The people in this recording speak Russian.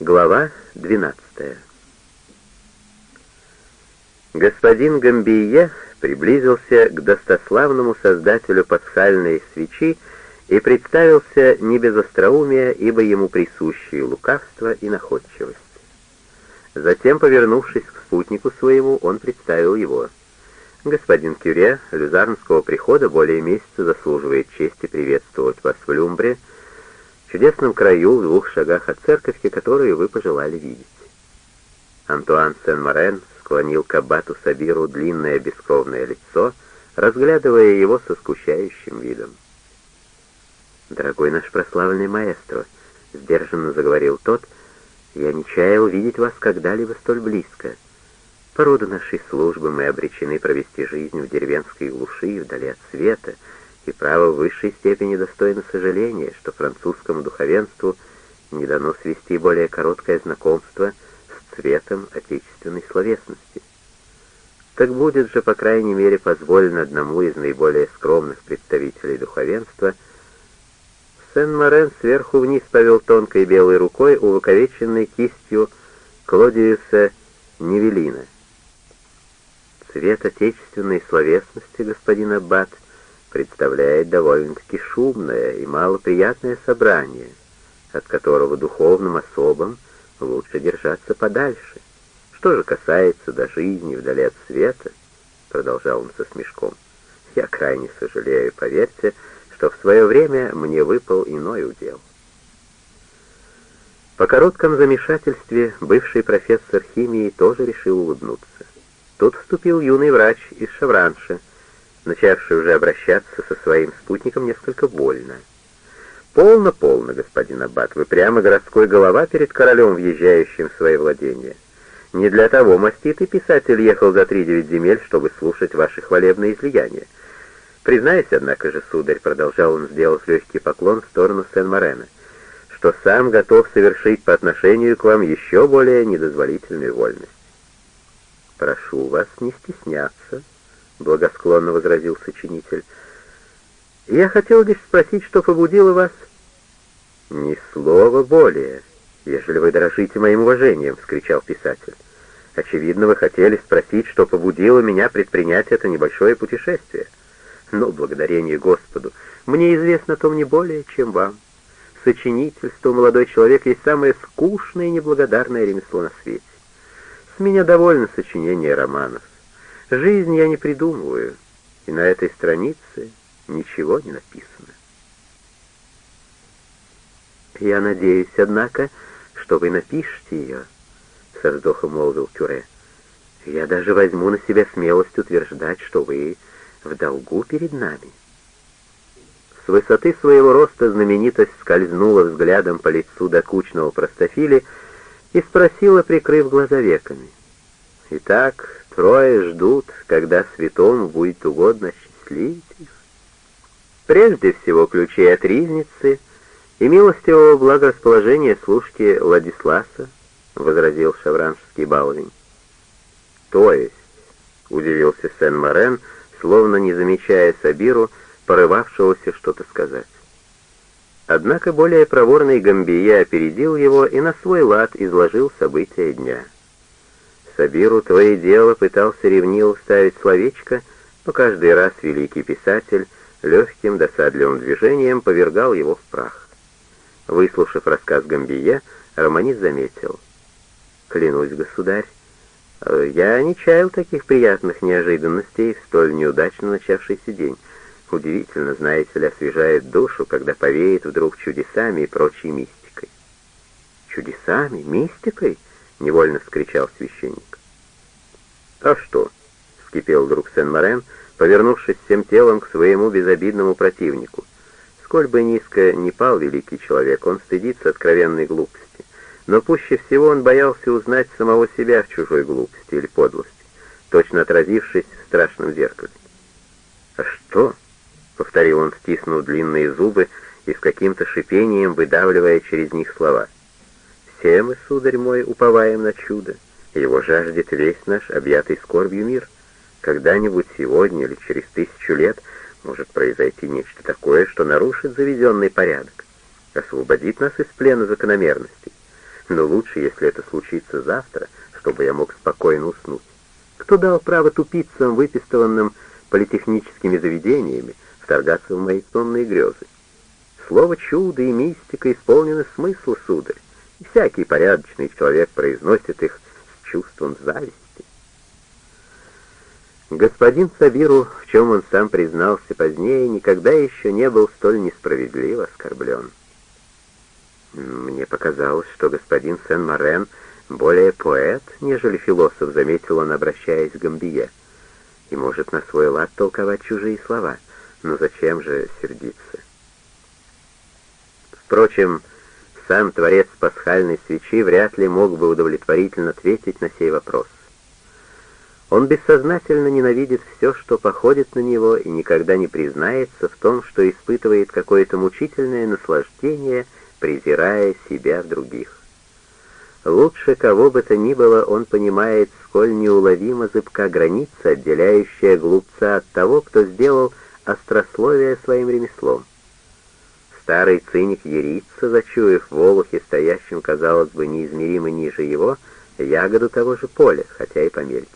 Глава 12 Господин Гамбие приблизился к достославному создателю пасхальной свечи и представился не без остроумия, ибо ему присущие лукавство и находчивость. Затем, повернувшись к спутнику своему, он представил его. «Господин Кюре Люзарнского прихода более месяца заслуживает чести приветствовать вас в Люмбре, чудесном краю в двух шагах от церковки, которую вы пожелали видеть». Антуан Сен-Морен склонил к аббату Сабиру длинное бескровное лицо, разглядывая его со скучающим видом. «Дорогой наш прославленный маэстро», — сдержанно заговорил тот, — я не чаял видеть вас когда-либо столь близко. По роду нашей службы мы обречены провести жизнь в деревенской глуши, вдали от света, и право в высшей степени достойно сожаления, что французскому духовенству не дано свести более короткое знакомство с цветом отечественной словесности. Так будет же, по крайней мере, позволено одному из наиболее скромных представителей духовенства — Сен-Морен сверху вниз повел тонкой белой рукой, увековеченной кистью Клодиуса Невелина. Цвет отечественной словесности, господин Аббат, представляет довольно-таки шумное и малоприятное собрание, от которого духовным особам лучше держаться подальше. Что же касается до жизни вдали от света, продолжал он со смешком, я крайне сожалею, поверьте, что в свое время мне выпал иной удел. По коротком замешательстве бывший профессор химии тоже решил улыбнуться. Тут вступил юный врач из Шавранша, начавший уже обращаться со своим спутником несколько больно. «Полно, полно, господин Аббат, вы прямо городской голова перед королем, въезжающим в свои владения. Не для того маститый писатель ехал за три девять земель, чтобы слушать ваши хвалебные излияния. Признаюсь, однако же, сударь, продолжал он, сделав легкий поклон в сторону Сен-Морена, что сам готов совершить по отношению к вам еще более недозволительную вольность. «Прошу вас не стесняться», — благосклонно возразил сочинитель. «Я хотел лишь спросить, что побудило вас...» «Ни слова более, ежели вы дорожите моим уважением», — вскричал писатель. «Очевидно, вы хотели спросить, что побудило меня предпринять это небольшое путешествие». Но, благодарение Господу, мне известно о том не более, чем вам. Сочинительство, молодой человек, есть самое скучное и неблагодарное ремесло на свете. С меня довольно сочинение романов. Жизнь я не придумываю, и на этой странице ничего не написано. «Я надеюсь, однако, что вы напишете ее», — со вздохом молвил Кюре. «Я даже возьму на себя смелость утверждать, что вы в долгу перед нами. С высоты своего роста знаменитость скользнула взглядом по лицу докучного простофили и спросила, прикрыв глаза веками. «Итак, трое ждут, когда святому будет угодно счастливить их. Прежде всего ключей от ризницы и милостивого благорасположения служки Владисласа», — возразил шавранский баловень. «То есть», — удивился Сен-Морен, — словно не замечая Сабиру, порывавшегося что-то сказать. Однако более проворный Гамбия опередил его и на свой лад изложил события дня. Сабиру то и дело пытался ревниво ставить словечко, но каждый раз великий писатель легким досадливым движением повергал его в прах. Выслушав рассказ Гамбия, романист заметил. «Клянусь, государь, я не чаял таких приятных неожиданностей в столь неудачно начавшийся день. Удивительно, знаете ли, освежает душу, когда повеет вдруг чудесами и прочей мистикой. «Чудесами? Мистикой?» — невольно вскричал священник. «А что?» — вскипел вдруг Сен-Морен, повернувшись всем телом к своему безобидному противнику. Сколь бы низко не пал великий человек, он стыдится откровенной глупости но пуще всего он боялся узнать самого себя в чужой глупости или подлости, точно отразившись в страшном зеркале. «А что?» — повторил он, стиснув длинные зубы и с каким-то шипением выдавливая через них слова. «Все мы, сударь мой, уповаем на чудо, его жаждет весь наш объятый скорбью мир. Когда-нибудь сегодня или через тысячу лет может произойти нечто такое, что нарушит заведенный порядок, освободит нас из плена закономерностей. Но лучше, если это случится завтра, чтобы я мог спокойно уснуть. Кто дал право тупицам, выпистыванным политехническими заведениями, вторгаться в мои сонные грезы? Слово «чудо» и «мистика» исполнены смысла, сударь, и всякий порядочный человек произносит их чувством зависти. Господин Сабиру, в чем он сам признался позднее, никогда еще не был столь несправедливо оскорблен. Мне показалось, что господин Сен-Морен более поэт, нежели философ, заметил он, обращаясь к Гамбие, и может на свой лад толковать чужие слова. Но зачем же сердиться? Впрочем, сам творец пасхальной свечи вряд ли мог бы удовлетворительно ответить на сей вопрос. Он бессознательно ненавидит все, что походит на него, и никогда не признается в том, что испытывает какое-то мучительное наслаждение, презирая себя в других. Лучше кого бы то ни было, он понимает, сколь неуловимо зыбка граница, отделяющая глупца от того, кто сделал острословие своим ремеслом. Старый циник ерится, зачуяв в стоящем, казалось бы, неизмеримо ниже его, ягоду того же поля, хотя и помельче.